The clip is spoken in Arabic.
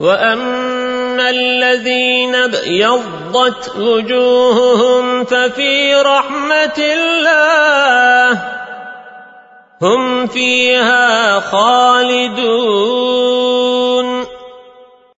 وأما الذين ابيضت وجوههم ففي رحمة الله هم فيها خالدون